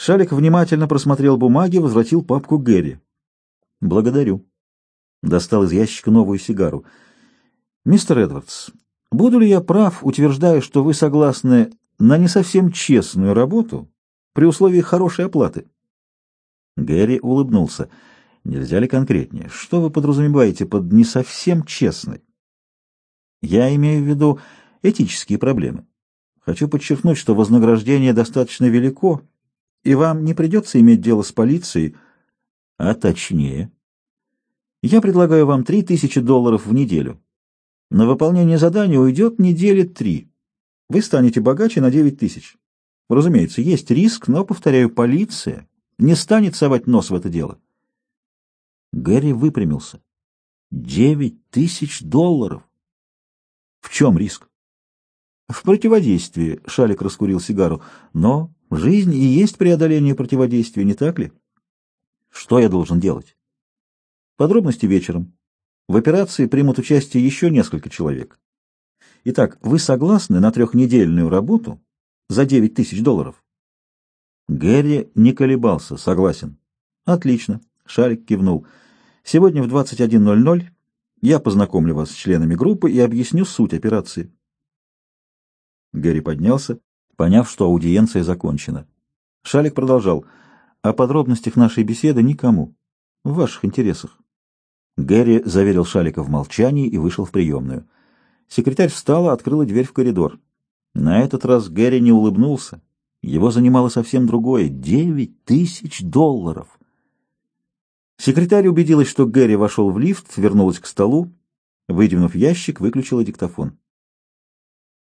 Шалик внимательно просмотрел бумаги, возвратил папку Гэри. «Благодарю». Достал из ящика новую сигару. «Мистер Эдвардс, буду ли я прав, утверждая, что вы согласны на не совсем честную работу при условии хорошей оплаты?» Гэри улыбнулся. «Нельзя ли конкретнее? Что вы подразумеваете под «не совсем честной»?» «Я имею в виду этические проблемы. Хочу подчеркнуть, что вознаграждение достаточно велико, и вам не придется иметь дело с полицией, а точнее. Я предлагаю вам три тысячи долларов в неделю. На выполнение задания уйдет недели три. Вы станете богаче на девять тысяч. Разумеется, есть риск, но, повторяю, полиция не станет совать нос в это дело. Гэри выпрямился. Девять тысяч долларов! В чем риск? В противодействии, Шалик раскурил сигару, но жизнь и есть преодоление противодействия, не так ли? Что я должен делать? Подробности вечером. В операции примут участие еще несколько человек. Итак, вы согласны на трехнедельную работу за девять тысяч долларов? Гэри не колебался, согласен. Отлично, Шарик кивнул. Сегодня в 21.00 я познакомлю вас с членами группы и объясню суть операции. Гэри поднялся, поняв, что аудиенция закончена. Шалик продолжал. О подробностях нашей беседы никому. В ваших интересах. Гэри заверил Шалика в молчании и вышел в приемную. Секретарь встала, открыла дверь в коридор. На этот раз Гэри не улыбнулся. Его занимало совсем другое — девять тысяч долларов. Секретарь убедилась, что Гэри вошел в лифт, вернулась к столу, выдвинув ящик, выключила диктофон.